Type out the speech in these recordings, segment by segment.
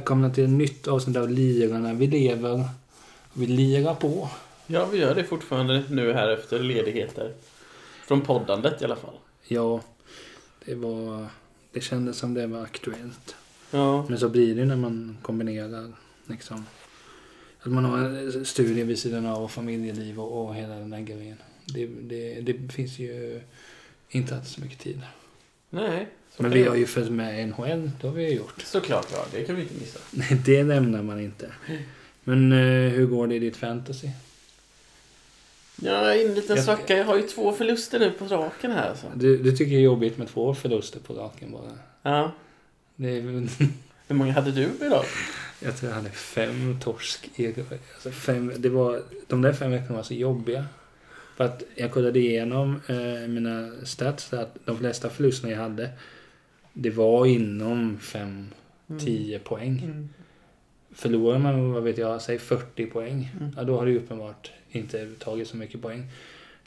Välkomna till ett nytt avsnitt av Lirarna. Vi lever vi lirar på. Ja, vi gör det fortfarande nu här efter ledigheter. Från poddandet i alla fall. Ja, det var... Det kändes som det var aktuellt. Ja, Men så blir det när man kombinerar liksom. Att man har en studie vid sidan av och familjeliv och, och hela den här grejen. Det, det, det finns ju inte alltid så mycket tid. nej. Så Men vi har ju följt med NHL, det har vi ju gjort. Såklart, ja. Det kan vi inte missa. Nej, det lämnar man inte. Men eh, hur går det i ditt fantasy? Ja, en liten Jag- svacka. Jag har ju två förluster nu på raken här. alltså. Så. Du, du tycker det är jobbigt med två förluster på raken bara. Ja. Det är, väl- Hur många hade du idag? jag tror jag hade fem torsk. i- Alltså fem, det var, de där fem veckorna var så jobbiga. För att jag kollade igenom eh, mina stats. så Att de flesta förlusterna jag hade. Det var inom 5-10 poäng. Mm. Förlorar man, vad vet jag, säg 40 poäng. Mm. Ja, då har du uppenbart inte tagit så mycket poäng.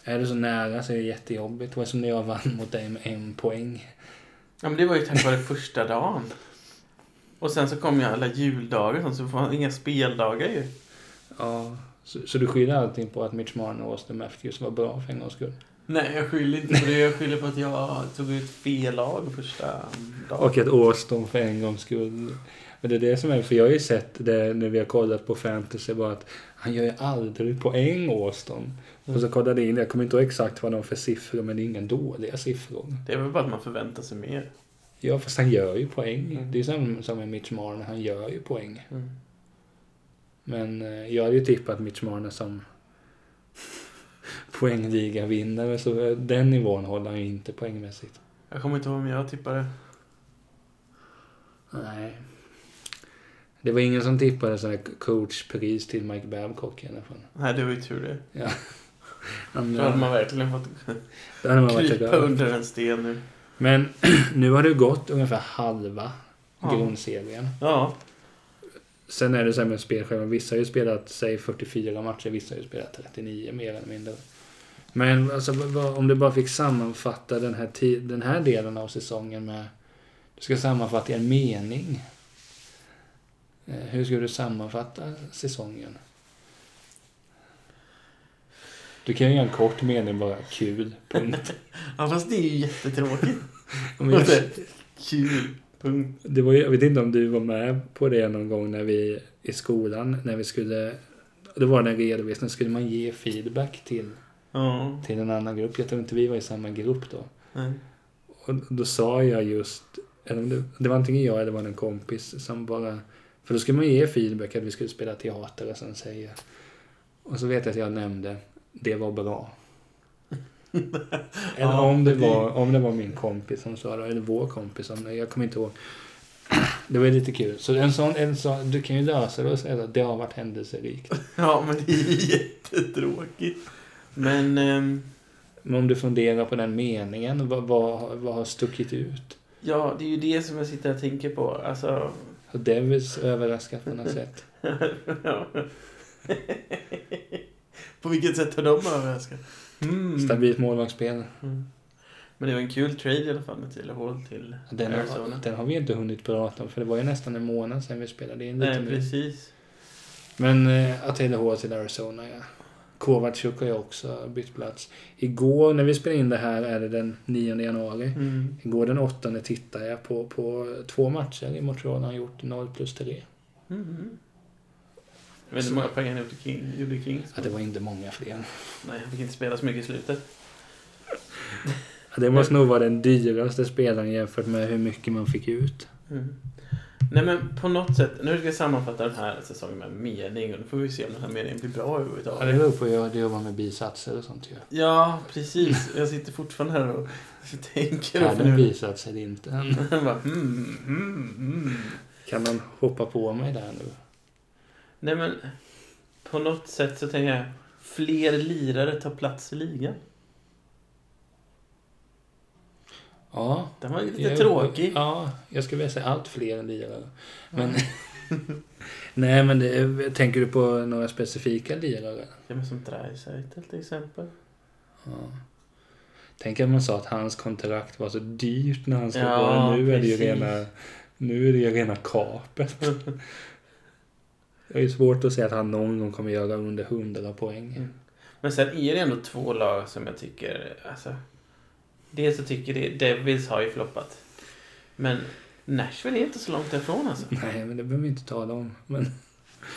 Är det så nära så är det jättejobbigt. Det var som när jag vann mot dig med en poäng. Ja, men det var ju tack vare första dagen. Och sen så kom ju alla juldagar och så får man inga speldagar ju. Ja, så, så du skyller allting på att Mitch Marner och Austin Matthews var bra för en gångs skull? Nej, jag skyller inte på det. Jag skyller på att jag tog ut fel lag första dagen. Och att Austin för en gångs skull... Men det är det som är, för jag har ju sett det när vi har kollat på fantasy bara att han gör ju aldrig poäng Austin. Och så kollade jag in, jag kommer inte ihåg exakt vad de har för siffror men det är inga dåliga siffror. Det är väl bara att man förväntar sig mer. Ja fast han gör ju poäng. Mm. Det är som, som med Mitch Marner, han gör ju poäng. Mm. Men eh, jag hade ju tippat Mitch Marner som poängliga-vinnare så den nivån håller han ju inte poängmässigt. Jag kommer inte ihåg om jag tippade. Nej. Det var ingen som tippade sån här coachpris till Mike Babcock i alla fall. Nej, det var ju tur det. Ja. Då hade man verkligen fått man krypa under en sten nu. Men nu har det gått ungefär halva Ja. grundserien. Ja. Sen är det så här med spelscheman. Vissa har ju spelat, säg 44 matcher, vissa har ju spelat 39 mer eller mindre. Men alltså, om du bara fick sammanfatta den här, den här delen av säsongen med... Du ska sammanfatta i en mening. Eh, Hur skulle du sammanfatta säsongen? Du kan ju göra en kort mening bara. Kul. Punkt. ja, fast det är ju jättetråkigt. Kul. Punkt. det var, ju- jag vet inte om du var med på det någon gång när vi i skolan, när vi skulle... Det var den redovisningen, skulle man ge feedback till, Ja. till en annan grupp. Jag tror inte vi var i samma grupp då. Nej. Och då sa jag just, eller det, var antingen jag eller var en kompis som bara, för då skulle man ge feedback att vi skulle spela teater och sen säga. Och så vet jag att jag nämnde, det var bra. eller Ja, om, det var, om det var min kompis som sa det, eller vår kompis, som, jag kommer inte ihåg. Det var lite kul. Så en sån, en sån, du kan ju lösa det och säga att det har varit händelserikt. Ja, men det är jättetråkigt. Men... ehm, Men om du funderar på den meningen, vad, vad, vad har stuckit ut? ja, det är ju det som jag sitter och tänker på. Alltså... Devils överraskat på något sätt? på vilket sätt har de överraskat? Mm. Stabilt målvaktsspel. Mm. Men det var en kul trade i alla fall med Taylor Hall till Den har, Arizona. den har vi inte hunnit prata om för det var ju nästan en månad sedan vi spelade in Nej, precis. Men eh, att Taylor Hall till Arizona ja. Kovacic har ju också bytt plats. Igår när vi spelade in det här är det den 9 januari. Mm. Igår den 8 tittade jag på, på två matcher i Montreal har han gjort 0 plus 3. Mm. Jag vet inte hur många poäng han gjorde King, gjorde Kings. Ja, det var inte många fler. Nej, han fick inte spela så mycket i slutet. Ja, det måste nog vara den dyraste spelaren jämfört med hur mycket man fick ut. Mm. Nej men på något sätt, nu ska jag sammanfatta den här säsongen med mening och nu får vi se om den här meningen blir bra Ja, det överhuvudtaget. beror på hur du jobbar med bisatser och sånt ju. Ja, precis. Jag sitter fortfarande här och tänker Kan en funderar. bisats eller inte? Mm, mm, mm. Kan man hoppa på mig där nu? Nej men, på något sätt så tänker jag, fler lirare tar plats i ligan. Ja. Den var lite jag- tråkig. Ja, jag skulle vilja säga allt fler än lirare. Men... Nej, men det, tänker du på några specifika lirare? Ja, men som Dreisaitl till exempel. Ja. Tänk att man sa att hans kontrakt var så dyrt när han ska Ja, gå. Nu är det ju rena Nu är det ju rena kapet. Det är ju svårt att säga att han någon gång kommer göra under 100 poäng. Mm. Men sen är det ändå två lag som jag tycker, alltså. Dels så tycker det, Devils har ju floppat. Men Nashville är inte så långt ifrån alltså. Nej, men det behöver vi inte tala om. Men...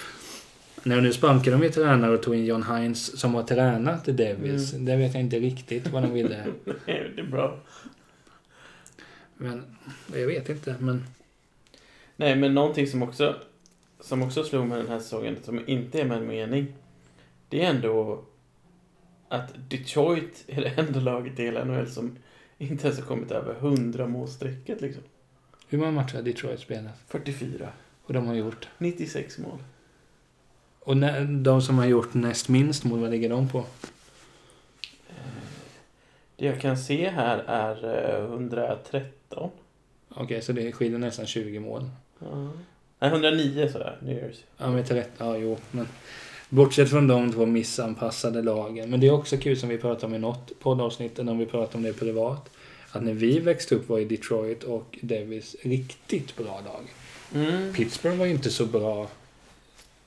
Nej, nu spankade de ju tränare och tog in John Hines som har tränat i Devils. Mm. Det vet jag inte riktigt vad de ville. det är bra. Men jag vet inte. Men Nej, men någonting som också, som också slog mig den här säsongen, som inte är med en mening. Det är ändå att Detroit är det enda laget i hela NHL som inte ens har kommit över 100 målstrecket liksom. hur många matcher har Detroit spelat? 44. Och de har gjort? 96 mål. Och när, de som har gjort näst minst mål, vad ligger de på? Det jag kan se här är eh, 113. Okej, så det skiljer nästan 20 mål. Ja. Nej, 109 sådär, New Jersey. Ja, med 30, ja jo, men bortsett från de två missanpassade lagen. Men det är också kul som vi pratade om i något poddavsnitt, när vi pratade om det privat. Att när vi växte upp var ju Detroit och Davis riktigt bra lag. Mm. Pittsburgh var ju inte så bra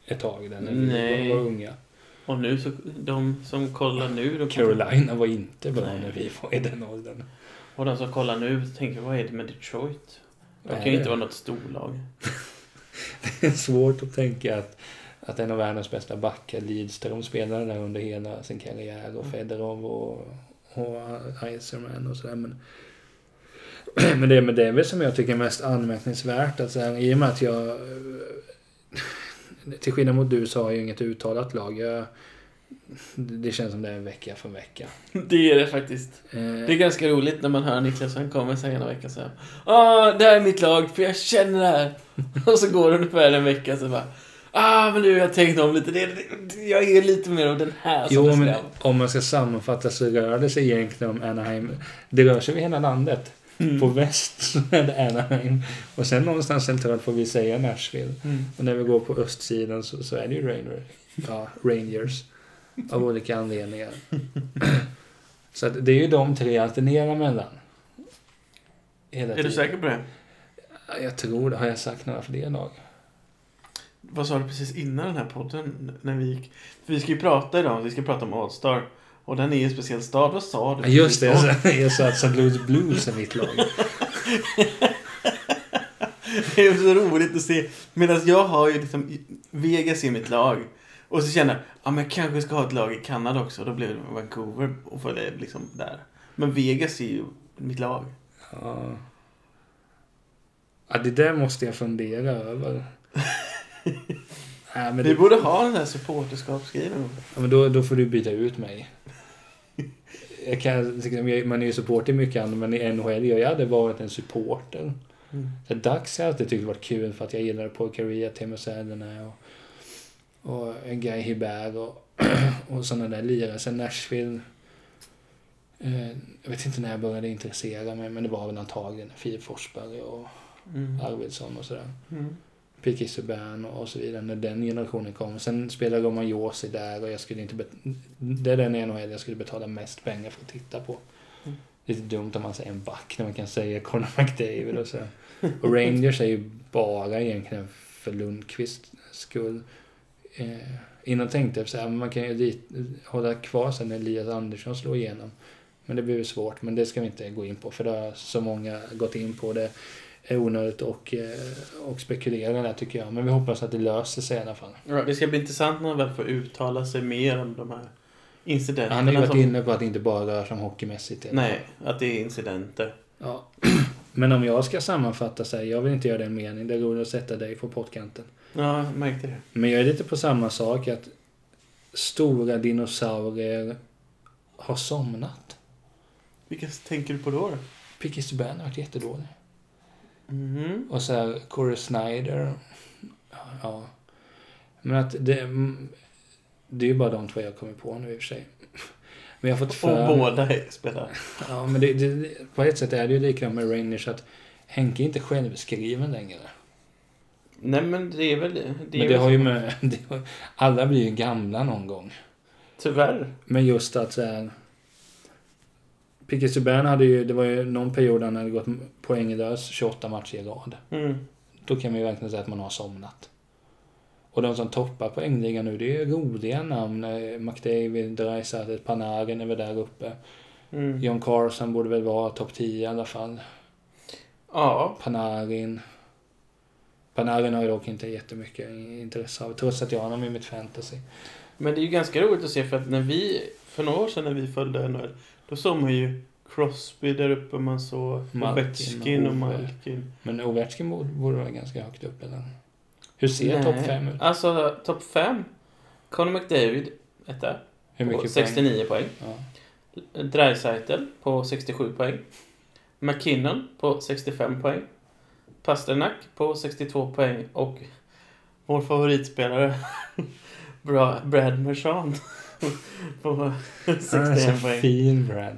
ett tag där när Nej. vi var unga. Och nu så, de som kollar nu... De Carolina var inte bra Nej. när vi var i den åldern. Och de som kollar nu tänker, vad är det med Detroit? De Vad kan ju det? inte vara något storlag. Det är svårt att tänka att, att en av världens bästa backar, Lidström, spelade där under hela sin karriär och Fedorov och, och Iserman och sådär. Men, men det med Davis som jag tycker är mest anmärkningsvärt, att så här, i och med att jag till skillnad mot du så har jag inget uttalat lag. Jag, det känns som det är vecka för vecka. Det är det faktiskt. Eh, Det är ganska roligt när man hör Niklas, han kommer sen ena veckan så här. Ah, det här är mitt lag, för jag känner det här. Och så går det ungefär en vecka så bara. Ah, men nu har jag tänkt om lite. Det, det, jag är lite mer av den här som Jo, men om man ska sammanfatta så rör det sig egentligen om Anaheim. Det rör sig över hela landet. Mm. På väst så är det Anaheim. Och sen någonstans centralt får vi säga Nashville. Mm. Och när vi går på östsidan så, så är det ju Rangers. Ja, Rangers. Av olika anledningar. Så det är ju de tre jag alternerar mellan. Hela Är du säker på det? Ja, Jag tror det. Har jag sagt några fler lag? Vad sa du precis innan den här podden? När vi gick? Vi ska ju prata idag, vi ska prata om All-Star. Och den är i en speciell stad. Vad sa du? Ja, just det. Jag sa- Jag sa att St. Louis Blues är mitt lag. Det är så roligt att se. Medan jag har ju liksom Vegas i mitt lag. Och så känner jag, ja men jag kanske ska ha ett lag i Kanada också. Då blir det Vancouver och få det liksom där. Men Vegas är ju mitt lag. Ja. ja, det där måste jag fundera över. Nej, Vi det, borde ha den här supporterskapsgrejen. ja, men då, då får du byta ut mig. Jag kan, man är ju supporter i mycket annat, men i NHL, jag hade varit en supporter. Mm. Så Dags har jag alltid tyckt varit kul för att jag gillade Paul Kariya, Timo Säderna och, och en Guy Hibert och, och sådana där lirare. Sen Nashville. Eh, jag vet inte när jag började intressera mig, men det var väl antagligen Filip Forsberg och Mm. Arvidsson och sådär. Mm. P.K. Subban och så vidare när den generationen kom. Sen spelade Roman Josi där och jag skulle inte... Det är den NHL jag skulle betala mest pengar för att titta på. Mm. Lite dumt om man säger en back när man kan säga Conor McDavid och så. Och Rangers är ju bara egentligen för Lundqvists skull. Eh, innan tänkte jag här, man kan ju dit, hålla kvar sen när Elias Andersson slår igenom. Men det blir svårt, men det ska vi inte gå in på för det har så många gått in på. Det är onödigt och, eh, och spekulera där tycker jag. Men vi hoppas att det löser sig i alla fall. Ja, det ska bli intressant när han väl får uttala sig mer om de här incidenterna. Han har ju varit som- inne på att det inte bara rör sig om hockeymässigt. Nej, att det är incidenter. Ja. Men om jag ska sammanfatta så här, jag vill inte göra den meningen. Det roligt att sätta dig på pottkanten. Ja, jag märkte det. Men jag är lite på samma sak att stora dinosaurier har somnat. Vilka tänker du på då? Picky Subban har varit jättedålig. Mhm. Och så här Corey Snyder. Ja. Men att det... mm, Det är ju bara de två jag kommer på nu i och för sig. Men jag har fått för Och båda spelar. Ja, men det, det, på ett sätt är det ju likadant med Rangers att Henke är inte självskriven längre. Nej, men det är väl det. är men det väl har ju med... Har, alla blir ju gamla någon gång. Tyvärr. Men just att så här, Piqué Subban hade ju, det var ju någon period han hade gått poänglös 28 matcher i rad. Mm. Då kan man ju verkligen säga att man har somnat. Och de som toppar poängligan nu, det är roliga namn. Eh, McDavid, Dreisaitl, Panarin är väl där uppe. Mm. John Carson borde väl vara topp 10 i alla fall. Ja. Panarin. Panarin har jag dock inte jättemycket intresse av, trots att jag har honom i mitt fantasy. Men det är ju ganska roligt att se för att när vi, för några år sedan när vi följde NHL, då såg man ju Crosby där uppe, man såg Ovechkin och. Malkin. Men Ovechkin borde vara ganska högt upp, eller? Hur ser topp 5 ut? Alltså, topp 5. Conor McDavid, etta. Hur På mycket 69 poäng. Ja. Dreisaitl på 67 poäng. McKinnon på 65 poäng. Pasternak på 62 poäng och vår favoritspelare Bra, Brad Marchand på Han är 61 så poäng. fin, Brad.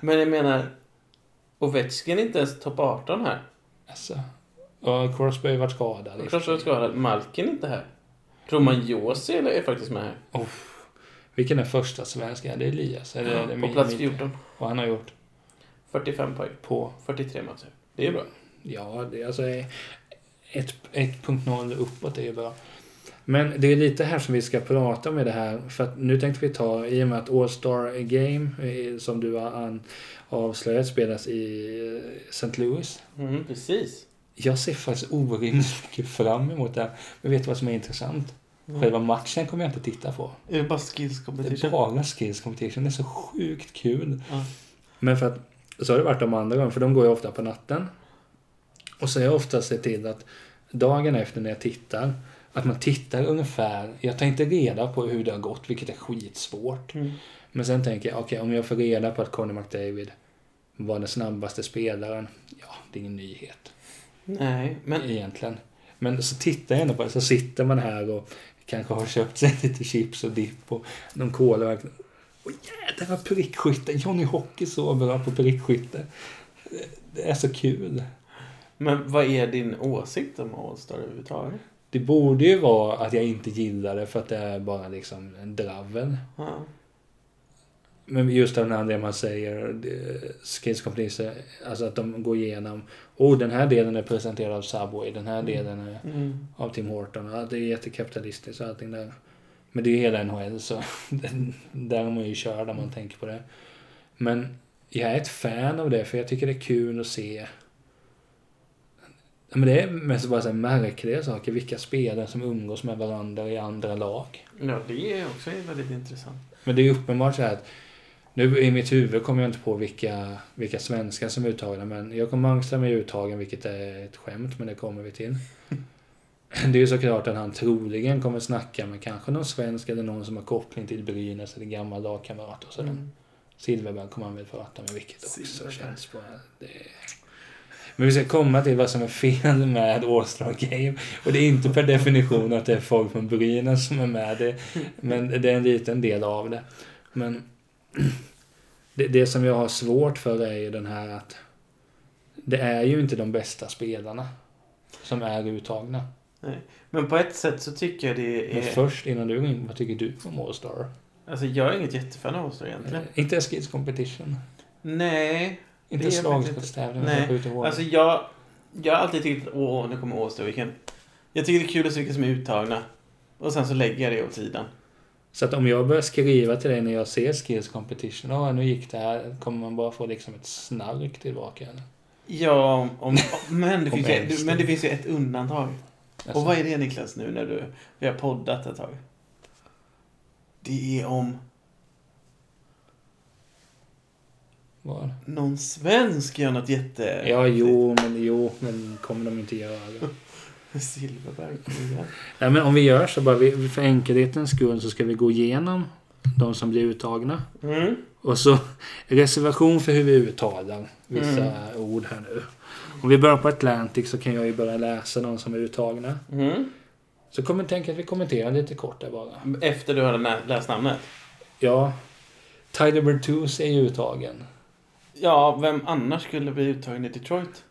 Men jag menar, Ovechkin är inte ens topp 18 här. Alltså. Och Crosby har varit skadad. Crosby är skadad. Malkin är inte här. Roman Josi är faktiskt med här. Vilken är första svenska? Det är Elias. Eller är det På plats Mi- 14. Och han har gjort 45 poäng. på, 43 matcher. Det är bra. ja, det är alltså ett- 1.0 uppåt är ju bra. Men det är lite här som vi ska prata om i det här. För att nu tänkte vi ta, i och med att All Star Game, eh, som du har avslöjat, spelas i eh, St. Louis. Mm, precis. Jag ser faktiskt orimligt mycket fram emot det. Men vet du vad som är intressant? Själva matchen kommer jag inte titta på. Är det bara skills Det competition? är bara skills competition. Det är så sjukt kul. Ja. Men för att, så har det varit de andra gångerna, för de går ju ofta på natten. Och så har jag ofta sett till att dagen efter när jag tittar, att man tittar ungefär, jag tar inte reda på hur det har gått, vilket är skitsvårt. Mm. Men sen tänker jag, okej om jag får reda på att Conor McDavid var den snabbaste spelaren, ja, det är ingen nyhet Nej, men egentligen. Men så tittar jag ändå på det, så sitter man här och kanske har köpt sig lite chips och dipp och någon cola. och Åh jädrar vad prickskytte! Johnny Hockey så bra på prickskytte. Det är så kul. Men vad är din åsikt om All-Star överhuvudtaget? Det borde ju vara att jag inte gillar det för att det är bara liksom en dravel. Ja. Men just den anledningen man säger Skills Companies, alltså att de går igenom Oh, den här delen är presenterad av Subway, den här delen är Mm. av Tim Horton. Ja, det är jättekapitalistiskt och allting där. Men det är ju hela NHL så där är man ju körd om man tänker på det. Men jag är ett fan av det för jag tycker det är kul att se Men det är mest bara så märkliga saker. Vilka spelare som umgås med varandra i andra lag. Ja, det är också väldigt intressant. Men det är uppenbart så här att nu i mitt huvud kommer jag inte på vilka, vilka svenskar som är uttagna men Jakob Mangström är uttagen vilket är ett skämt men det kommer vi till. Det är ju såklart att han troligen kommer snacka med kanske någon svensk eller någon som har koppling till Brynäs eller gammal lagkamrat och sådär. Mm. Silverberg kommer han väl prata med vilket också Silverberg. känns bara... Det... Men vi ska komma till vad som är fel med All-Star Game. Och det är inte per definition att det är folk från Brynäs som är med. Det, men det är en liten del av det. Men det, det som jag har svårt för är ju den här att det är ju inte de bästa spelarna som är uttagna. Men på ett sätt så tycker jag det Men är... först, innan du går in, vad tycker du om All-Star? Alltså jag är inget jättefan av All-Star egentligen. Inte Skills Competition. Nej. Inte slagskottstävling. Nej. Alltså jag... Jag har alltid tyckt att åh, nu kommer All-Star Weekend. Jag tycker det är kul att se vilka som är uttagna. Och sen så lägger jag det åt sidan. Så att om jag börjar skriva till dig när jag ser Skills Competition, ja nu gick det här, kommer man bara få liksom ett snark tillbaka eller? Ja, om, men, det finns ju, men det. det finns ju ett undantag. Alltså, Och vad är det Niklas nu när du, vi har poddat ett tag? Det är om vad? någon svensk gör något jätte... Ja, jo, men jo, men kommer de inte göra. Silverberg. Nej, men om vi gör så bara, vi, för enkelhetens skull så ska vi gå igenom de som blir uttagna. Mm. Och så reservation för hur vi uttalar vissa ord här nu. Om vi börjar på Atlantic så kan jag ju börja läsa de som är uttagna. Mm. Så kommer tänka att vi kommenterar lite kort där bara. Efter du har läst namnet? Ja, Tyler Bertuzzi är ju uttagen. Ja, vem annars skulle bli uttagen i Detroit?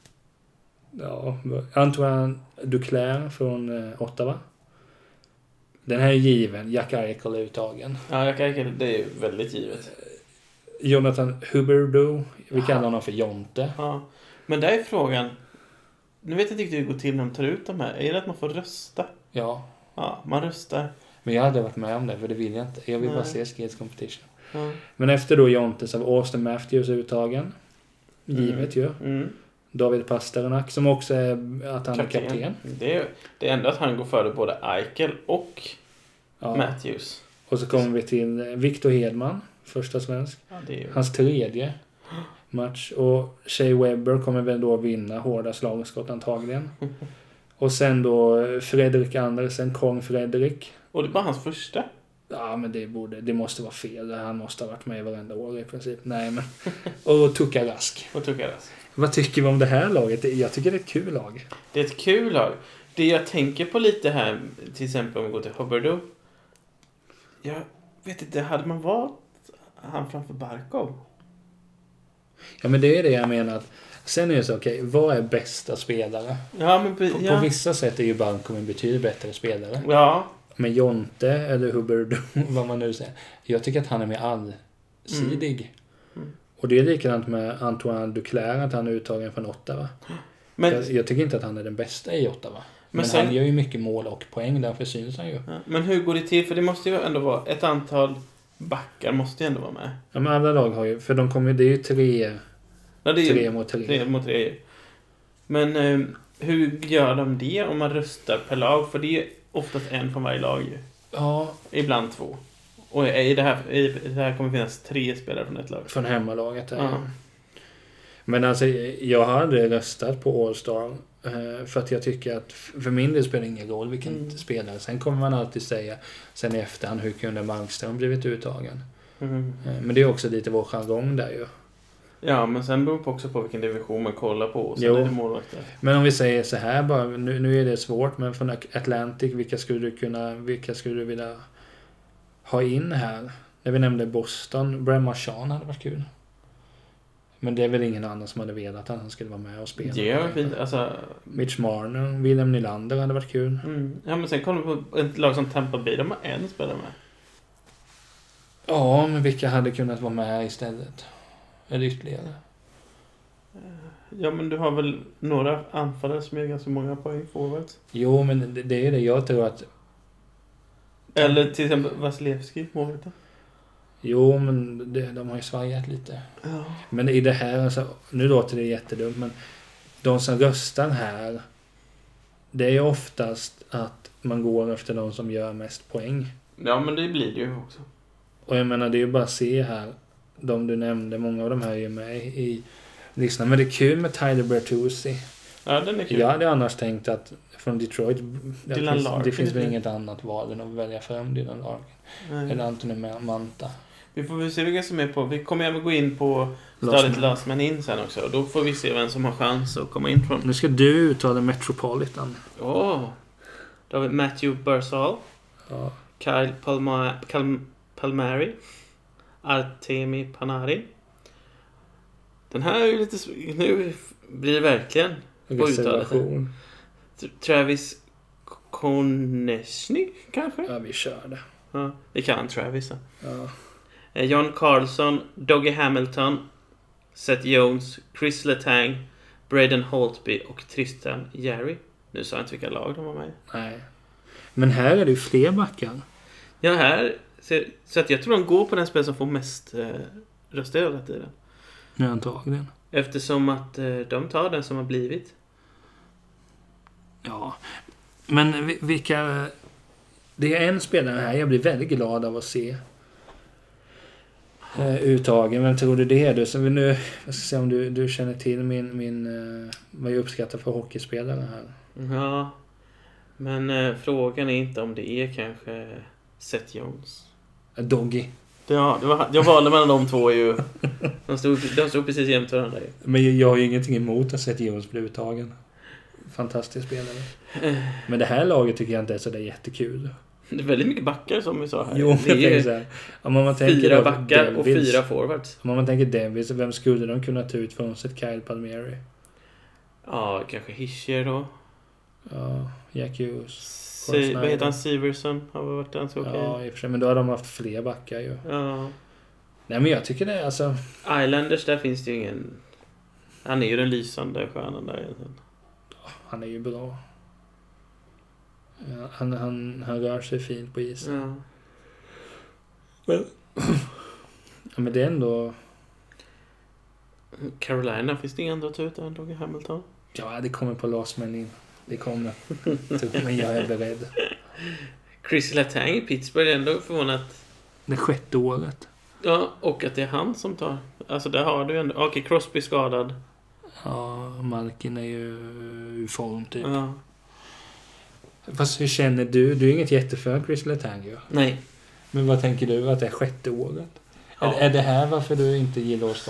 Ja, Antoine Duclair från eh, Ottawa. Den här är given. Jack Eichel är uttagen. Ja, jag kan, det är väldigt givet. Jonathan Huberdeau. Vi kallar honom för Jonte. Ja. Men där är frågan. Nu vet jag inte riktigt hur det går till när de tar ut de här. Är det att man får rösta? Ja. Ja, man röstar. Men jag hade varit med om det, för det vill jag inte. Jag vill bara Nej. se Skills Competition. Ja. Men efter då Jontes av Austin Matthews uttagen. Givet ju. Mm. David Pasternak som också är att han är kapten. Det, är, det är ändå att han går före både Eichel och Ja. Matthews. Och så kommer vi till eh, Victor Hedman, första svensk. Ja, ju... Hans tredje match. Och Shea Webber kommer väl då vinna hårda slagskott antagligen. Och sen då eh, Fredrik Andersen, Kong Fredrik. Och det är bara hans första. Ja, men det, borde, det måste vara fel. Han måste ha varit med varenda år i princip. Nej, men... Och Tuka Rask. Och Tukaras. Vad tycker vi om det här laget? Jag tycker det är ett kul lag. Det är ett kul lag. Det jag tänker på lite här, till exempel om vi går till Hubbardoo. Jag vet inte, hade man valt han framför Barkov? Ja, men det är det jag menar. Sen är det så, okej, vad är bästa spelare? Ja, men pre- På, ja. på vissa sätt är ju Bankom en betydligt bättre spelare. Ja, Men Jonte, eller Hubbard, vad man nu säger. Jag tycker att han är mer allsidig. Mm. Och det är likadant med Antoine Duclair, att han är uttagen från Ottawa. men, Jag, jag tycker inte att han är den bästa i Ottawa. Men, sen- han gör ju mycket mål och poäng, därför syns han ju. ja, men hur går det till? För det måste ju ändå vara ett antal backar måste ju ändå vara med. Ja, men alla lag har ju, för de kommer, det är ju tre, Ja, det är tre ju mot tre. tre mot tre. Men eh, hur gör de det om man röstar per lag? För det är oftast en från varje lag ju. Ja, Ibland två. Och i det här, i det här kommer finnas tre spelare från ett lag. från hemmalaget. Ja. ja. Men alltså, jag har aldrig röstat på All-Star. eh, För att jag tycker att för min del spelar det ingen roll vilken Mm. spelare. Sen kommer man alltid säga sen i efterhand hur kunde Markström blivit uttagen. Mm. Eh, Men det är också lite vår jargong där ju. Ja, men sen beror det också på vilken division man kollar på. Och sen Jo. är det målvakter. Men om vi säger så här bara, nu, nu är det svårt, men från Atlantic, vilka skulle du kunna, vilka skulle du vilja ha in här? När vi nämnde Boston, Brian Marchand hade varit kul. Men det är väl ingen annan som hade velat att han skulle vara med och spela. Det var fint. Alltså, Mitch Marner, William Nylander hade varit kul. mm. Ja, men sen kollar vi på ett lag som Tampa Bay. De har en spelare med. Ja, men vilka hade kunnat vara med istället? Eller ytterligare? Ja, men du har väl några anfallare som gör ganska många poäng forwards. Jo, men det, det är det. Jag tror att... Eller till exempel Vasilevski, målvakten. Jo, men det, de har ju svajat lite. Ja. Men i det här, alltså, nu låter det jättedumt, men de som röstar här, det är ju oftast att man går efter de som gör mest poäng. Ja, men det blir det ju också. Och jag menar, det är ju bara att se här, de du nämnde, många av de här är ju med i listan. Men det är kul med Tyler Bertuzzi. Ja, den är kul. Jag hade annars tänkt att från Detroit, det Dylan finns, det Larkin finns väl inget annat val än att välja fram Dylan Larkin. Nej. Eller Anthony Manta. Vi får väl se vilka som är på. Vi kommer även gå in på man. last man in sen också. Och då får vi se vem som har chans att komma in från. Nu ska du uttala Metropolitan. Åh! Då har vi Matthew Barzal, Ja. Kyle Palma, Kal, Palmari, Artemi Panari. Den här är ju lite... Nu blir det verkligen Reservation. T- Travis Konechny, kanske? Ja, vi kör det. Ja, vi han Travis. då. Ja. Eh, John Carlson, Doggy Hamilton, Seth Jones, Chris Letang, Braden Holtby och Tristan Jerry. Nu sa jag inte vilka lag de var med. Nej. Men här är det ju fler backar. Ja, här. Så att jag tror de går på den spel som får mest eh, röster hela tiden. Antagligen. Eftersom att eh, de tar den som har blivit. Ja. Men vi- vilka... Det är en spelare här jag blir väldigt glad av att se. Eh, uttagen. Vem tror du det är? Du, så vi nu, jag ska se om du, du känner till min, min eh, vad jag uppskattar för hockeyspelare här. Ja. Men eh, frågan är inte om det är kanske Seth Jones. Doggy. Ja, det var, jag valde mellan de två ju. De stod, de stod precis jämte varandra ju. Men jag, har ju ingenting emot att Seth Jones blir uttagen. Fantastisk spelare. Men det här laget tycker jag inte är så där jättekul. Det är väldigt mycket backar som vi sa här. Jo, men jag det tänker är så här. Om man tänker fyra backar och Devils. fyra forwards. Om man tänker Devils, vem skulle de kunna ta ut frånsett Kyle Palmieri? Ja, kanske Hischier då. Ja, Jack Hughes. Si, vad heter han? Siverson har varit ganska okej. Ja, i och för sig. Men då har de haft fler backar ju. Ja. Nej men jag tycker det, alltså. Islanders, där finns det ju ingen... Han är ju den lysande stjärnan där egentligen. Han är ju bra. Ja, Han, han, han rör sig fint på isen. Ja. Ja, men det är ändå... Carolina, finns det inga andra att ta ut än Hamilton? Ja, det kommer på last man in. Det kommer. Men jag är beredd. Chris Letang i Pittsburgh är ändå förvånat. Det sjätte året. Ja, och att det är han som tar. Alltså där har du ändå... Okej, Crosby skadad. Ja, Malkin är ju ur form typ. Ja. Fast hur känner du? Du är inget jättefan Chris Letang ju. Nej. Men vad tänker du att det är sjätte året? Ja. Är, är det här varför du inte gillar att?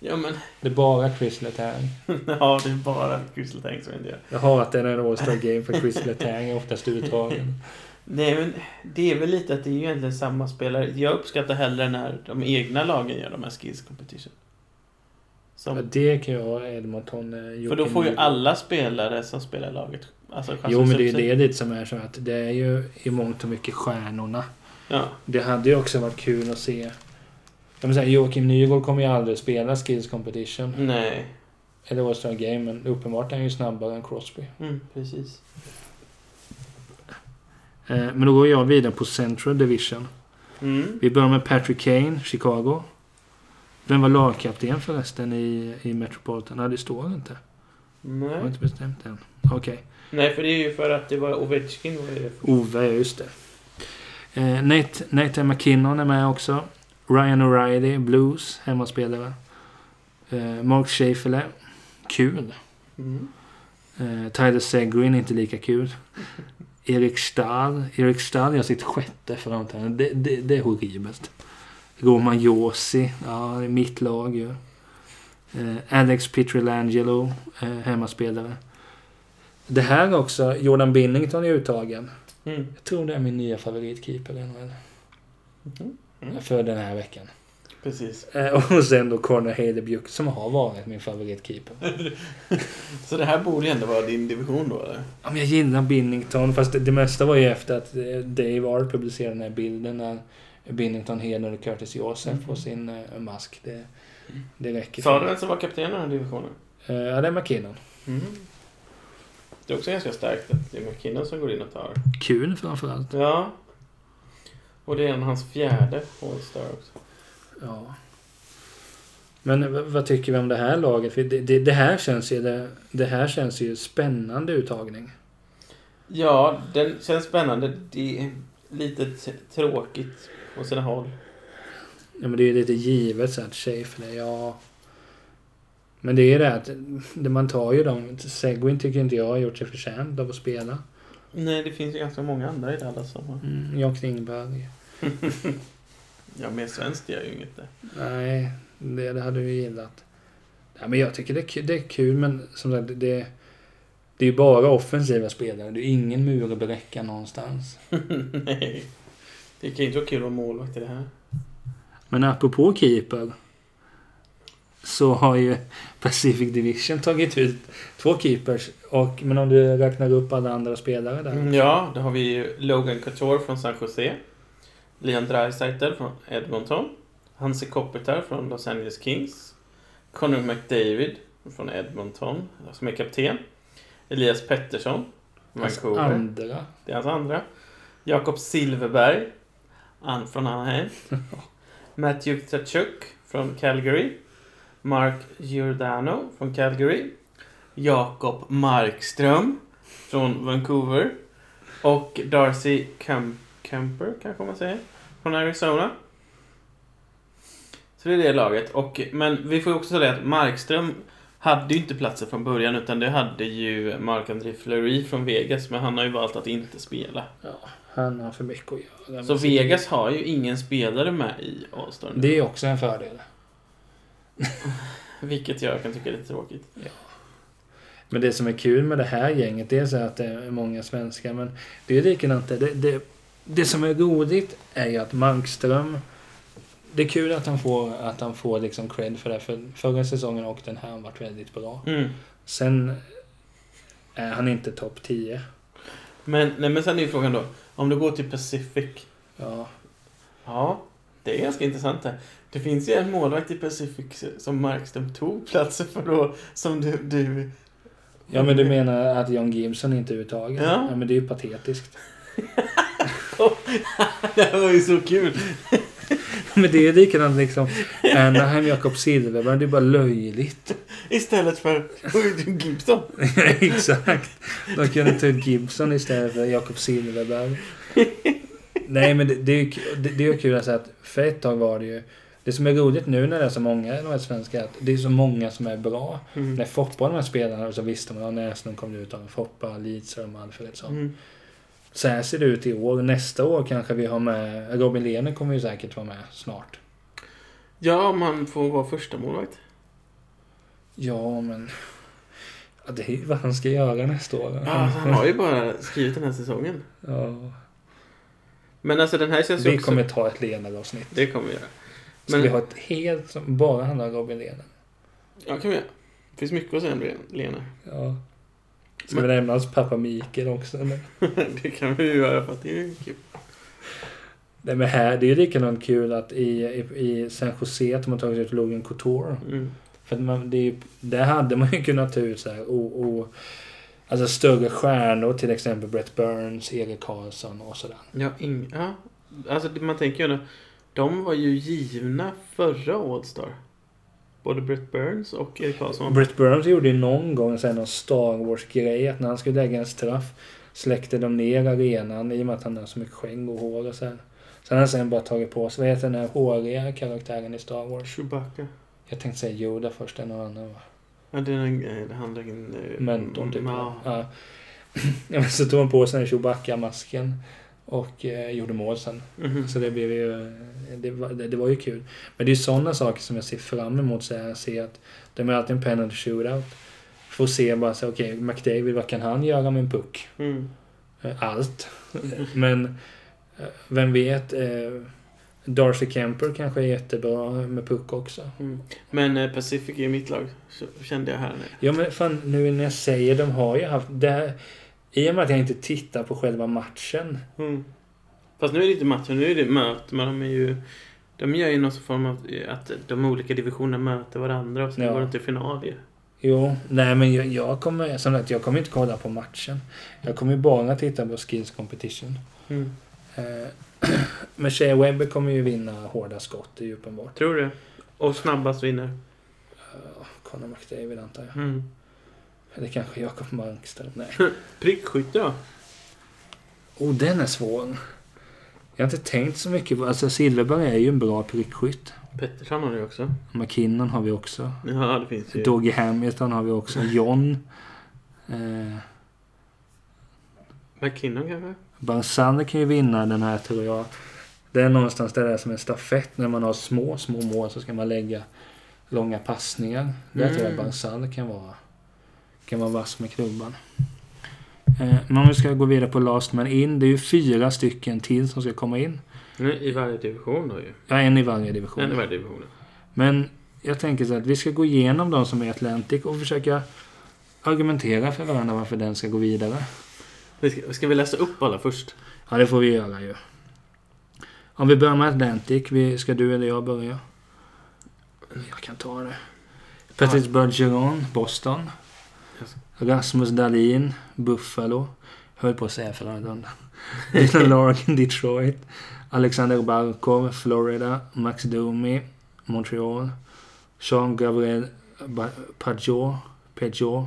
Ja, men... Det är bara Chris Letang. ja, det är bara Chris Letang som inte gör. Jag har att det är en All-Star Game för Chris Letang är oftast utdragen. Nej, men det är väl lite att det är ju egentligen samma spelare. Jag uppskattar hellre när de egna lagen gör de här skills competition. Ja, Som, det kan ju vara Edmonton. eh, för då får ju alla spelare som spelar laget alltså Jo, men det är ju det lite som är så att det är ju i mångt och mycket stjärnorna. Ja. Det hade ju också varit kul att se. Vill säga, Joakim Nygård kommer ju aldrig spela Skills Competition. Nej. Eller All-Star Game, men uppenbart är han ju snabbare än Crosby. Mm, precis. Eh, men då går jag vidare på Central Division. Mm. Vi börjar med Patrick Kane, Chicago. Vem var lagkapten förresten i, i Metropolitan? Nej, det står inte. Jag har Nej. inte bestämt än. Okej. Nej, för det är ju för att det var Ovechkin var det. Ove, just det. Eh, Nate, Nathan McKinnon är med också. Ryan O'Reilly, Blues, hemmaspelare. Eh, Mark Schaeferle, kul. Mm. Eh, Tyler Seguin, inte lika kul. Erik Stahl, Erik Stahl gör sitt sjätte framträdande. Det, det, det är horribelt. Roman Josi, ja det är mitt lag ju. Eh, Alex Pietrangelo, eh, hemmaspelare. Det här också, Jordan Binnington är uttagen. Mm. Jag tror det är min nya favoritkeeper i NHL. Mhm. Mm. För den här veckan. Precis. Eh, Och sen då Connor Hedebuck som har varit min favoritkeeper. Så det här borde ju ändå vara din division då, eller? Ja, men jag gillar Binnington, fast det, det mesta var ju efter att eh, Dave Art publicerade den här bilden när Binnington hedrade Curtis Joseph på sin eh, mask. Det, det räcker. Sa du vem som var kapten i den här divisionen? Eh, Ja, det är McKinnon. Mm. Det är också ganska starkt att det är McKinnon som går in och tar. Kul framförallt. Ja. Och det är en hans fjärde All-Star också. Ja. Men vad tycker vi om det här laget? För det, det, det här känns ju det, det här känns ju spännande uttagning. Ja, den känns spännande. Det är lite tråkigt på sina håll. Ja, men det är ju lite givet så att Schäfer, ja. Men det är det att man tar ju dem. Seguin tycker inte jag har gjort sig förtjänt av att spela. Nej, det finns ju ganska många andra i Dallas som har... Mm, Jan Klingberg. Ja, mer svenskt gör ju inget det. Nej, det, det hade ju gillat. Ja, men jag tycker det, är det är kul, men som sagt, det, det är ju bara offensiva spelare. Det är ingen murbräcka någonstans. Nej. Det kan ju inte vara kul att vara målvakt i det här. Men apropå keeper. Så har ju Pacific Division tagit ut två keepers. Och, men om du räknar upp alla andra spelare där. Mm, Ja, då har vi ju Logan Couture från San Jose. Leon Draisaitl från Edmonton. Hansi Kopitar från Los Angeles Kings. Connor McDavid från Edmonton, som är kapten. Elias Pettersson, Hans Vancouver. andra. Det är hans andra. Jakob Silverberg, han från Anaheim. Matthew Tkachuk från Calgary. Mark Giordano från Calgary. Jakob Markström från Vancouver. Och Darcy Cam Kemper, kanske man säger, från Arizona. Så det är det laget. Och, men vi får ju också säga att Markström hade ju inte platser från början utan det hade ju Marc-André Fleury från Vegas men han har ju valt att inte spela. Ja, han har för mycket att göra. Så Vegas har ju ingen spelare med i All-Star nu. Det är också en fördel. Vilket jag kan tycka är lite tråkigt. Men det som är kul med det här gänget, det är så att det är många svenskar, men det är likadant där. det, det, det som är roligt är ju att Markström, det är kul att han får, att han får liksom cred för det, för förra säsongen och den här har varit väldigt bra. Mm. Sen är han inte topp 10. Men, nej, men sen är ju frågan då. Om du går till Pacific. Ja, Ja. Det är ganska intressant här. Det finns ju en målvakt i Pacific som Markström tog platser för då, som du... du Ja, men du menar att John Gibson inte är uttagen? Ja. ja men det är ju patetiskt. det var ju så kul! Men det är ju likadant liksom. Anaheim, Jakob Silfverberg. Det är bara löjligt. Istället för Gibson. Exakt. De kunde ta ut Gibson istället för Jakob Silfverberg. Nej, men det, det är ju k- det, det är ju kul alltså att för ett tag var det ju... Det som är roligt nu när det är så många de här svenska är att det är så många som är bra. Mm. När Foppa och de här spelarna så visste man att Näslund kom ut av Foppa, Lidström och Alfredsson. Mm. Så här ser det ut i år. Nästa år kanske vi har med... Robin Lehner kommer ju säkert vara med snart. Ja, om han får vara första målvakt. Ja, men... Ja, det är ju vad han ska göra nästa år. Ja, alltså, han har ju bara skrivit den här säsongen. Ja. Men alltså den här känns ju Vi också... kommer ta ett Lehner-avsnitt. Det kommer vi göra. Ska Men- vi ha ett helt som bara handlar om Robin Lehner? Ja, kan vi göra. Det finns mycket att säga om Lena. Ja. Ska vi nämna hans pappa Mikael också? Det kan vi ju göra för att det är kul. Nej, men här, det är ju likadant kul att i, i, i San Jose att de har tagit ut Logan Couture. Mm. För att man, det där hade man ju kunnat ta ut så här, o, o, alltså större stjärnor, till exempel Brett Burns, Erik Karlsson och sådär. Ja, ing... ja. Alltså man tänker ju. De var ju givna förra All-Star. Både Brett Burns och Erik Karlsson. Brett Burns gjorde ju någon gång sen någon Star Wars-grej att när han skulle lägga en straff släckte de ner arenan i och med att han har så mycket skägg och hår och så här. Sen har han sen bara tagit på sig, vad heter den här håriga karaktären i Star Wars? Chewbacca. Jag tänkte säga Yoda först, en och annan va? Ja, det är en... eh, Det handlar om... eh, Mentorn typ. Ja. Ja. ja. men så tog han på sig den Chewbacca-masken och eh, gjorde mål sen. Mhm. Så det blev ju... eh, Det var, det, det var ju kul. Men det är ju sådana saker som jag ser fram emot. Så jag ser att de är alltid en penalty shootout. Får se bara så okej, McDavid, vad kan han göra med en puck? Mm. Eh, Allt. Men eh, vem vet? eh, Darcy Kemper kanske är jättebra med puck också. Mm. Men Pacific är mitt lag. Så kände jag här nu. Ja men fan nu när jag säger de har ju haft det här, I och med att jag inte tittar på själva matchen. Mm. Fast nu är det inte matchen, nu är det möte. Men de är ju... De gör ju någon form av... Att de olika divisionerna möter varandra och sen Ja. går det till final ju. Jo, nej men jag, jag kommer som sagt, jag kommer inte kolla på matchen. Jag kommer ju bara titta på skills competition. Mm. Eh, men Shea Webber kommer ju vinna hårda skott, det är ju uppenbart. Tror du? Och snabbast vinner. Uh, Conor McDavid antar jag. Mm. Eller kanske Jakob Markström. Nej. Prickskytte då? Oh, den är svår. Jag har inte tänkt så mycket på... Alltså Silverberg är ju en bra prickskytt. Pettersson har du också. McKinnon har vi också. Ja, det finns ju. Doggy Hamilton har vi också. John. Eh, McKinnon kanske? Barsander kan ju vinna den här tror jag. Det är någonstans där det är som en stafett. När man har små, små mål så ska man lägga långa passningar. Där tror jag Mm. Barsander kan vara, kan vara vass med klubban. Eh, men om vi ska gå vidare på last man in. Det är ju fyra stycken till som ska komma in. I varje division då ju. Ja, en i varje division. En i varje division. Men jag tänker så att vi ska gå igenom de som är Atlantic och försöka argumentera för varandra varför den ska gå vidare. Vi Ska, ska vi läsa upp alla först? Ja, det får vi göra ju. Om vi börjar med Atlantic. Vi, ska du eller jag börja? Jag kan ta det. Patrice Bergeron, Boston. Rasmus Dahlin, Buffalo. Höll på att säga för. Dylan Larkin, Detroit. Alexander Barkov, Florida. Max Domi, Montreal. Jean Gabriel Ba- Pajot, Peugeot,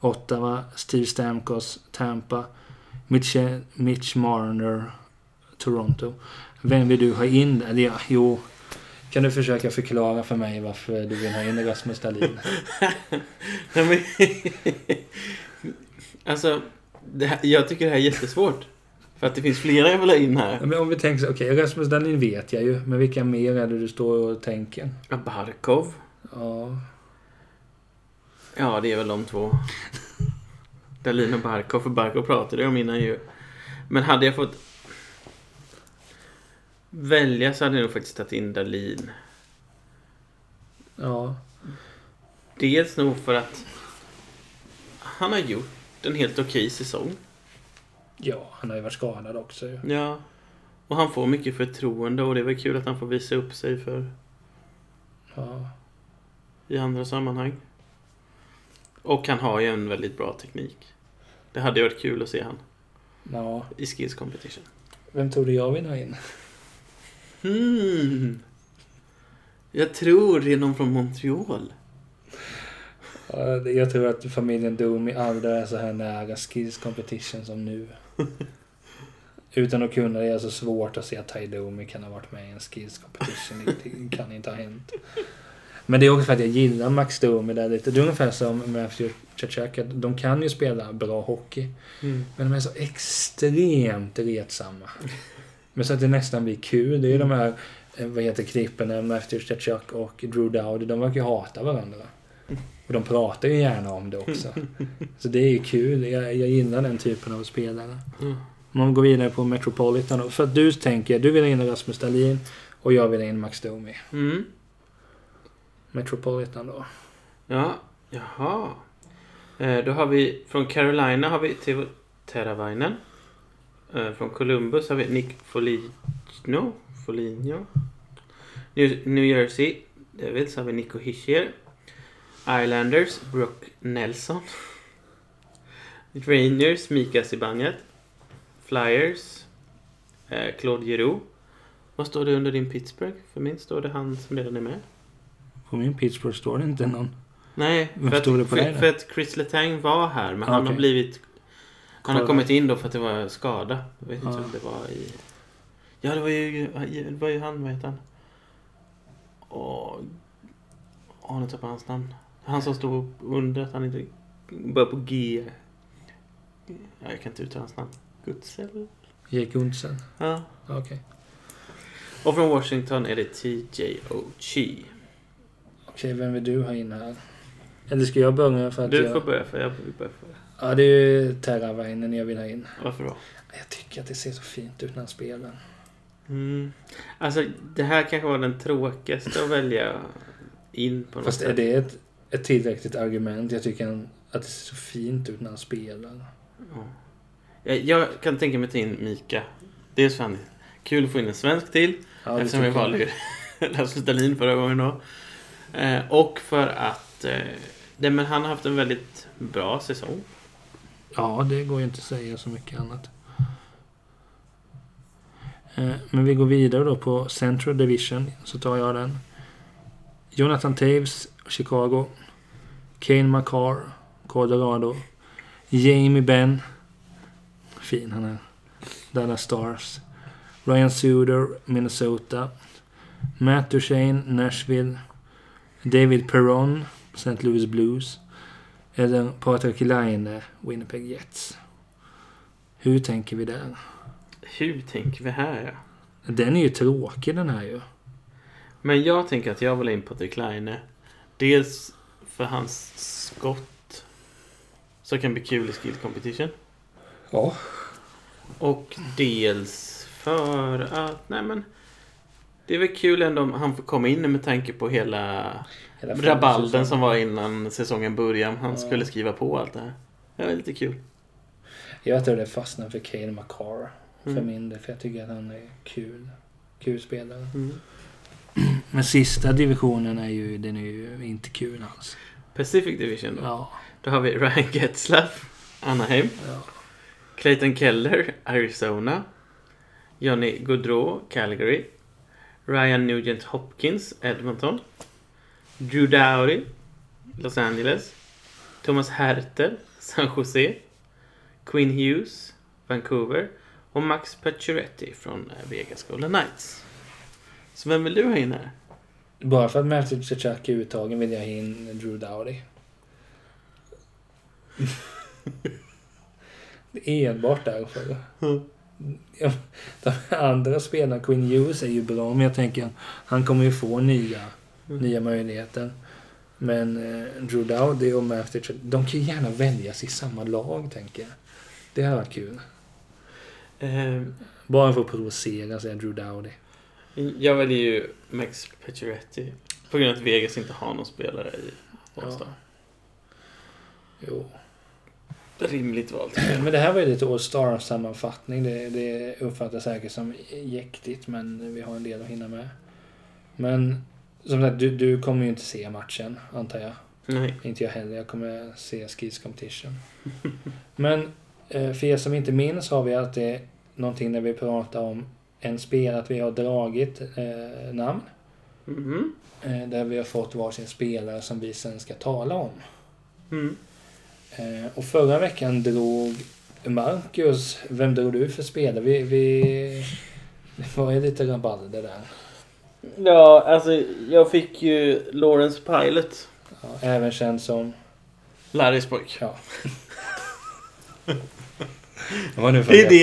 Ottawa. Steve Stamkos, Tampa. Mitch, Mitch Marner, Toronto. Vem vill du ha in? där? ja, jo. Kan du försöka förklara för mig varför du vill ha in Rasmus Dahlin? Alltså, här, jag tycker det här är jättesvårt. För att det finns flera jag vill ha in här. Men om vi tänker så, okej, Rasmus Dahlin vet jag ju. Men vilka mer är det du står och tänker? Barkov. Ja, Ja, det är väl de två. Dahlin och Barkov. För Barkov pratade jag om innan ju. Men hade jag fått välja så hade jag nog faktiskt tagit in Dahlin. ja, Dels nog för att han har gjort en helt okej säsong. ja, han har ju varit skadad också ju. Ja. Och han får mycket förtroende och det är väl kul att han får visa upp sig för Ja. i andra sammanhang. Och han har ju en väldigt bra teknik. Det hade varit kul att se han ja. i Skills Competition. Vem tror du jag vill ha in? Hmm. Jag tror det är någon från Montreal. Jag tror att familjen Domi aldrig är så här nära skills competition som nu. Utan att kunna det är så svårt att se att Ty Domi kan ha varit med i en skills competition. Det- kan inte ha hänt. Men det är också för att jag gillar Max Domi där lite. Det är ungefär som Matthew Chachak. De kan ju spela bra hockey. Men de är så extremt retsamma. Men så att det nästan blir kul. Det är ju de här, eh, vad heter klippen, när Matthew Chachak och Drew Dowdy, de verkar ju hata varandra. Och de pratar ju gärna om det också. Så det är ju kul. Jag, jag gillar den typen av spelare. Mm. Om man går vidare på Metropolitan. För att du tänker, du vill in Rasmus Dahlin och jag vill in Max Domi. Mm. Metropolitan då. Ja, jaha. Eh, då har vi från Carolina har vi Teo Teravainen. Eh, från Columbus har vi Nick Foligno. Foligno. New, New Jersey Devils har vi Nico Hischier. Islanders Brock Nelson. Rangers Mika Zibanejad. Flyers eh, Claude Giroux. Vad står det under din Pittsburgh? För min står det han som redan är med. På min Pittsburgh står det inte någon. Nej, för att, för, för att Chris Letang var här, men han Okej. har blivit... Han har kommit in då för att det var skada. Jag vet inte Ja. om det var i... Ja, det var ju, det var ju han, vad heter han? Åh... Åh, nu tappade hans namn. Han som stod under att han inte... Började på G. Ja, jag kan inte uttala hans namn. Gutsel? Jake Undsen. Ja. Okej. Och från Washington är det TJ Ochi. Okej, vem vill du ha in här? Eller ska jag börja för att Du jag... får börja för jag vill börja för. Ja, det är ju Terravainen jag vill ha in. Varför då? Jag tycker att det ser så fint ut när han spelar. Mm. Alltså, det här kanske var den tråkigaste att välja in på något Fast är sätt. det ett, ett tillräckligt argument? Jag tycker han, att det ser så fint ut när han spelar. Ja. Jag, jag kan tänka mig att ta in Mika. Han är kul att få in en svensk till. Ja, det eftersom vi jag. valde Rasmus Dahlin förra gången då. Eh, och för att eh, nej, men han har haft en väldigt bra säsong. Ja, det går ju inte att säga så mycket annat. Eh, men vi går vidare då på Central Division, så tar jag den. Jonathan Taves, Chicago. Kane McCarr, Colorado. Jamie Benn. Fin han är. Dallas Stars. Ryan Suder, Minnesota. Matt Duchene, Nashville. David Perron, St. Louis Blues. Eller Patrik Laine, Winnipeg Jets. Hur tänker vi där? Hur tänker vi här? Den är ju tråkig den här ju. Men jag tänker att jag vill in Patrik Laine. Dels för hans skott. Så kan bli kul i skill competition. Ja. Och dels för att, nej men. Det är väl kul ändå om han får komma in med tanke på hela Hela rabalden som var innan säsongen började. Han skulle skriva på allt det här. Det var lite kul. Jag tror det fastnar för Kane McCarr. För Mm. min del. För jag tycker att han är kul. Kul spelare. Mm. Men sista divisionen är ju, den är ju inte kul alls. Pacific Division då. Ja. Då har vi Ryan Getzlaff, Anaheim. ja. Clayton Keller, Arizona. Johnny Gaudreau, Calgary. Ryan Nugent Hopkins, Edmonton. Drew Dowdy, Los Angeles. Thomas Hertel, San Jose. Quinn Hughes, Vancouver. Och Max Pacioretty från eh, Vegas Golden Knights. Så vem vill du ha in här? Bara för att Matthew Tkachuk är uttagen vill jag ha in Drew Dowdy. Enbart därför. Ja, De andra spelarna, Quinn Hughes är ju bra, men jag tänker han kommer ju få nya, Mm. nya möjligheter. Men eh, Drew Dowdy och Tkachuk, de kan ju gärna väljas i samma lag, tänker jag. Det hade varit kul. Eh, Bara för att provocera, säger Drew Dowdy. jag väljer ju Max Pacioretty. På grund av att Vegas inte har någon spelare i All-Star. Jo. Rimligt val. Men det här var ju lite All Star-sammanfattning. Det, det uppfattas säkert som jäktigt, men vi har en del att hinna med. Men som sagt, du, du kommer ju inte se matchen, antar jag. Nej. Inte jag heller. Jag kommer se Skis Competition. Men eh, för er som inte minns har vi alltid någonting när vi pratar om en spel, att vi har dragit eh, namn. Eh, där vi har fått varsin spelare som vi sen ska tala om. Mm. Eh, och förra veckan drog Marcus, vem drog du för spelare? Vi, vi, det var ju lite rabalder där. Ja, alltså jag fick ju Lawrence Pilot. Ja, även känd som... Larrys pojk. Ja. Det är det,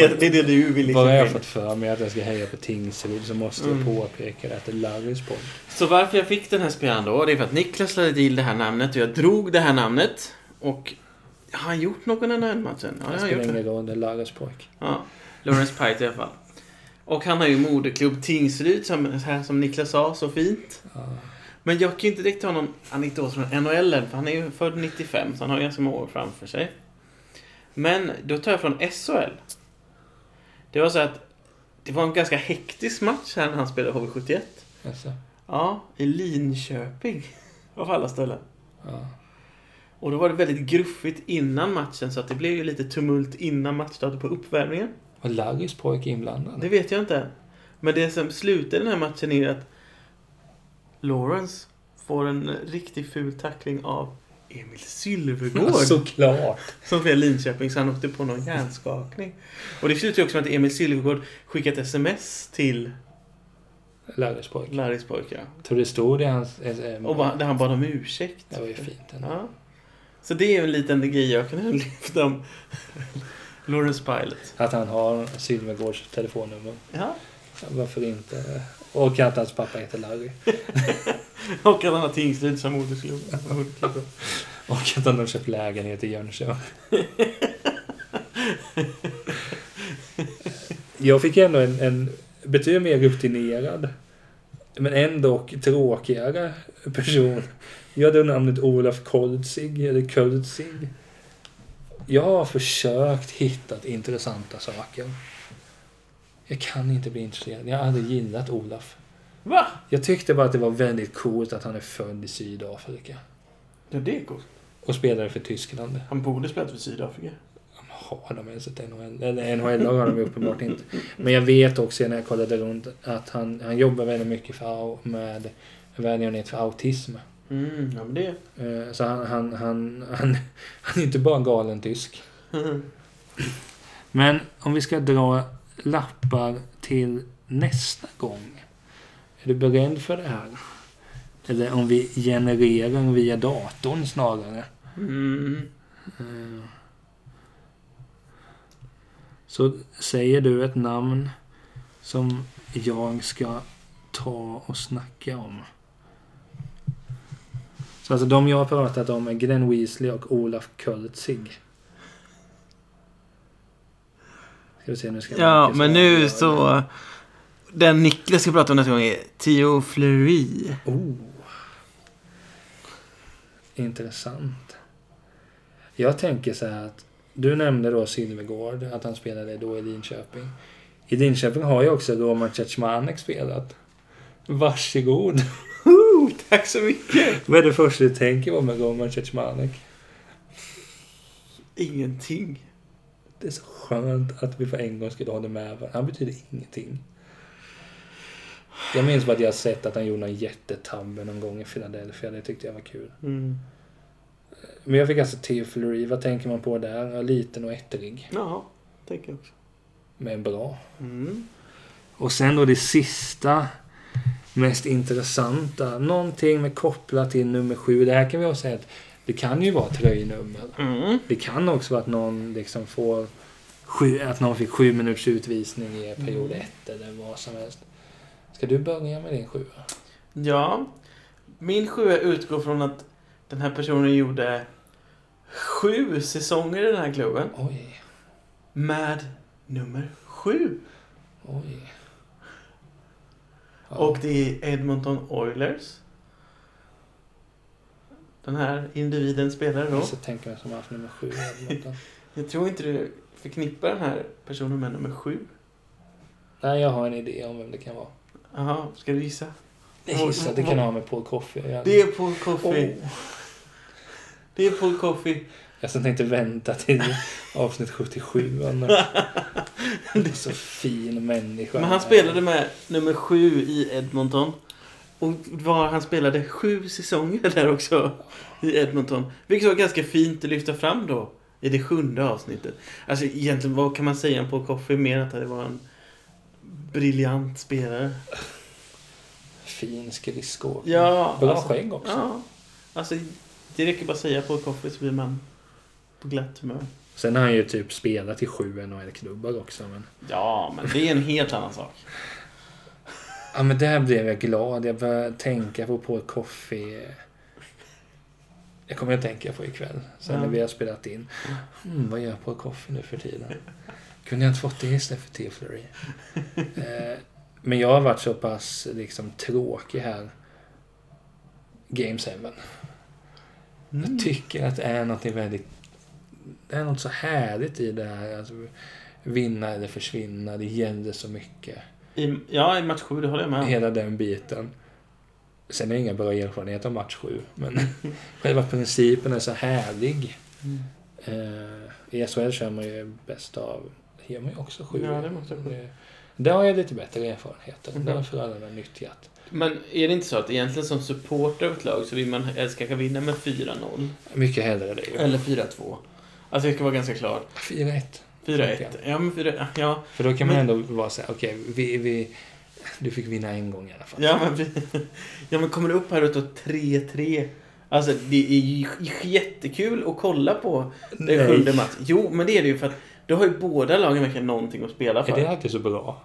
fått- det, är det du vill Bara jag liksom. fått för mig att jag ska heja på Tingsryd så måste Mm. jag påpeka att det är Larrys podd. Så varför jag fick den här spelaren då, det är för att Niklas lade till det här namnet och jag drog det här namnet. Och har han gjort någon NHL-match än? Ja, han spelar ingen roll, det är Larrys pojk. Ja, Lawrence Pite i alla fall. Och han har ju moderklubb Tingsryd, som, här, som Niklas sa så fint. Ja. Men jag kan ju inte direkt ha någon anekdot från NHL, för han är ju född 95, så han har ganska många år framför sig. Men då tar jag från SHL. Det var så att det var en ganska hektisk match här när han spelade HV71. Alltså, Ja, i Linköping. Av alla ställen. ja. Och då var det väldigt gruffigt innan matchen, så att det blev ju lite tumult innan matchstarten på uppvärmningen. Var Larrys pojk inblandad? Det vet jag inte. Men det som slutar den här matchen är att Lawrence får en riktigt ful tackling av Emil Sylvegård. Såklart! Som i Linköping, så han åkte på någon hjärnskakning. Och det slutar ju också med att Emil Sylvegård skickat sms till Larrys pojk. Larrys pojkar. Tror det stod i hans... Eh, Och bara, där han bad om ursäkt. Det var ju fint ändå. Ja. Så det är en liten grej jag kan lyfta om Lawrence Pilot. Att han har Sylvegårds telefonnummer. Ja. Varför inte? Och att hans pappa heter Larry. Och att han har Tingsryd som moderklubb. Och att han har köpt lägenhet i Jönköping. Jag fick ändå en, en betydligt mer rutinerad men ändå tråkigare person. Jag hade namnet Olof Koldzig, eller Koldzig. Jag har försökt hitta intressanta saker. Jag kan inte bli intresserad. Jag hade gillat Olof. Va? Jag tyckte bara att det var väldigt coolt att han är född i Sydafrika. Ja, det är coolt. Och spelade för Tyskland. Han borde spelat för Sydafrika. Har de ens ett NHL? Eller NHL har de uppenbart inte. Men jag vet också när jag kollade runt att han, han jobbar väldigt mycket för, med välgörenhet för autism. Mm, ja men det... Eh, Så han, han, han, han, han är inte bara galen tysk. Men om vi ska dra lappar till nästa gång. Är du beredd för det här? Eller om vi genererar via datorn snarare. Mm. Eh, Så säger du ett namn som jag ska ta och snacka om. Så alltså de jag har pratat om är Glenn Weasley och Olaf Kultzig. Ska vi se, nu ska Ja, Marcus men nu så... Den Niklas ska prata om nästa gång är Theo Fleury. Oh. Intressant. Jag tänker så här att du nämnde då Silvergård, att han spelade då i Linköping. I Linköping har ju också Roman Cecmanek spelat. Varsågod. Woo, tack så mycket! Vad är det första du tänker på med Roman Cecmanek? Ingenting. Det är så skönt att vi för en gång skulle ha det med varandra. Han betyder ingenting. Jag minns bara att jag har sett att han gjorde en jättetabbe någon gång i Philadelphia. Det tyckte jag var kul. Mm. Men jag fick alltså Theo Fleury. Vad tänker man på där? Ja, Liten och ettrig. Jaha, tänker jag också. Men bra. Mm. Och sen då det sista mest intressanta. Någonting med kopplat till nummer sju. Det här kan vi också säga att det kan ju vara tröjnummer. Mm. Det kan också vara att någon liksom får sju, att någon fick sju minuters utvisning i period Mm. ett eller vad som helst. Ska du börja med din sjua? Ja, min sjua utgår från att den här personen gjorde sju säsonger i den här klubben Oj, med nummer sju. oj. Ja. Och det är Edmonton Oilers. Den här individen spelar då. Så tänker jag som har haft nummer sju. Edmonton. Jag tror inte du förknippar den här personen med nummer sju. Nej, jag har en idé om vem det kan vara. Jaha, ska du gissa? Jag att det kan ha med Paul Coffey göra. Det är Paul Coffey. Åh. Det är Paul Coffey. Jag som tänkte vänta till avsnitt 77. Han är så fin människa. Men han spelade med nummer sju i Edmonton. Och var, han spelade sju säsonger där också. I Edmonton. Vilket var ganska fint att lyfta fram då. I det sjunde avsnittet. Alltså egentligen, vad kan man säga om Paul Coffey mer än att det var en briljant spelare? Fin skridsko. Ja, Bra alltså, skägg också. Ja. Alltså, det räcker bara att säga Paul Coffey så blir man på glatt humör. Sen har han ju typ spelat i sju NHL-klubbar också. Men... Ja, men det är en helt annan sak. Ja, men där blev jag glad. Jag började tänka på Paul Coffey. Jag kommer att tänka på ikväll. Sen Ja. när vi har spelat in. Hmm, vad gör Paul Coffey nu för tiden? Kunde jag inte fått det istället för T. Fleury? eh, men jag har varit så pass liksom, tråkig här. Game 7. Mm. Jag tycker att det är något väldigt... Det är något så härligt i det här. Alltså, vinna eller försvinna. Det gäller så mycket. I, ja, i match sju, det håller jag med. Hela den biten. Sen är det inga bra erfarenhet av match 7. Men själva principen är så härlig. Mm. Eh, I SHL kör man ju bäst av... Gör man ju också 7. Ja, det måste jag det, Där har jag lite bättre erfarenheter. Mhm. Där har föräldrarna nyttjat. Men är det inte så att egentligen som supporter av ett lag så vill man helst kanske vinna med 4-0? Mycket hellre det ju. Eller 4-2? Alltså jag ska vara ganska klar. 4-1. 4-1. Ja, men 4 Ja, För då kan man Men- ändå vara så här, okej, vi, vi, du fick vinna en gång i alla fall. ja, men, vi, ja, men kommer du upp här och tar 3-3? Alltså det är ju jättekul att kolla på den sjunde matchen. Jo, men det är det ju för att då har ju båda lagen verkligen någonting att spela för. Är det alltid så bra?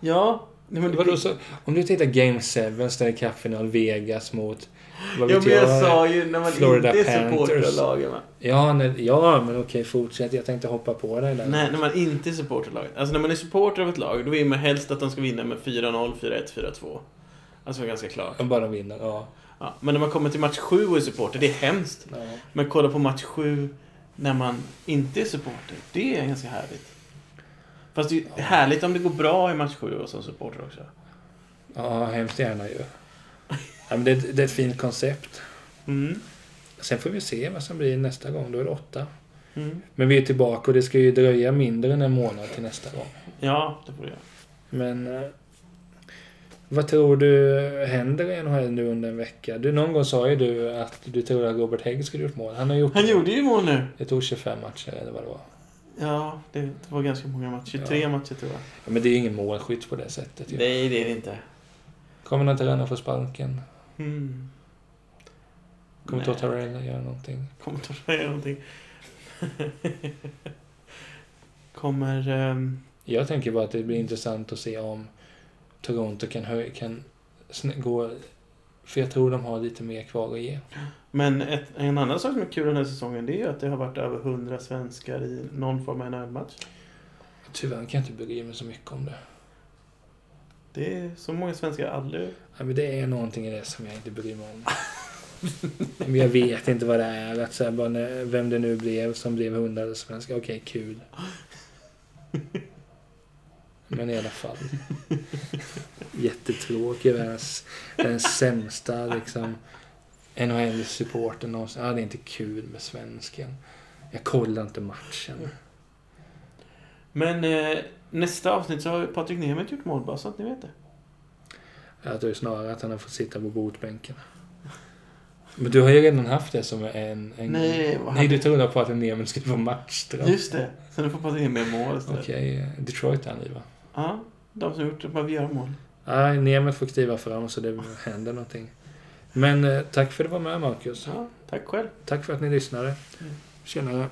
Ja. Nej, men Vadå, så, om du tittar Game 7, Stanley Cup-final, Vegas mot... Vad Ja, vet men jag jag? sa ju när man Florida inte är supporter av Panthers. lagen. va? Ja, nej, ja, men okej, fortsätt. Jag tänkte hoppa på dig där. Nej, när man inte är supporter av laget. Alltså när man är supporter av ett lag, då vill man helst att de ska vinna med 4-0, 4-1, 4-2. Alltså ganska klart. Om bara de vinner, ja. Ja, men när man kommer till match 7 och är supporter, det är hemskt. ja. Men kolla på match 7 när man inte är supporter. Det är ganska härligt. Fast det är Ja. härligt om det går bra i match 7 och som supporter också. Ja, hemskt gärna ju. Ja, men det, det är ett fint koncept. Mm. Sen får vi se vad som blir nästa gång. Då är det åtta. Mm. Men vi är tillbaka och det ska ju dröja mindre än en månad till nästa gång. Ja, det får du göra. Men eh, vad tror du händer i NHL nu under en vecka? Du, någon gång sa ju du att du tror att Robert Hägg skulle gjort mål. Han har gjort Han det. gjorde ju mål nu. Det tog 25 matcher eller vad det var. Ja, det, var ganska många matcher. 23 Ja. matcher tror jag. Ja, men det är ju ingen målskytt på det sättet. Ju. Nej, det är det inte. Kommer någon tränare få sparken? Mm. Kommer Nej. Tortorella göra någonting? Kommer att säga någonting. Kommer... ehm, Jag tänker bara att det blir intressant att se om Toronto kan, kan gå... För jag tror de har lite mer kvar att ge. men ett, en annan sak som är kul den här säsongen det är ju att det har varit över 100 svenskar i någon form av NHL-match. Tyvärr kan jag inte bry mig så mycket om det. Det är så många svenskar aldrig... Ja, men det är någonting i det som jag inte bryr mig om. men jag vet inte vad det är. Att så här, vem det nu blev som blev hundrade svenska. Okej, kul. Men i alla fall. Jättetråkig. Världens, den sämsta liksom, NHL-supporten någonsin. Ja, det är inte kul med svensken. Jag kollar inte matchen. Men eh, nästa avsnitt så har Patrik Nemeth gjort mål, bara så att ni vet det. Jag tror snarare att han har fått sitta på botbänken. Men du har ju redan haft det som en... en Nej, Nej, hade- du trodde på att Nemen skulle få matchstraff. Just det. Så nu får Patrik Nemeth mål istället. Okej, Detroit är han i va? Ja, de som gjort det behöver göra mål. Nej, Nemeth får kliva fram så det händer någonting. Men eh, tack för att du var med Marcus. Ja, tack själv. Tack för att ni lyssnade. Mm. Tjenare.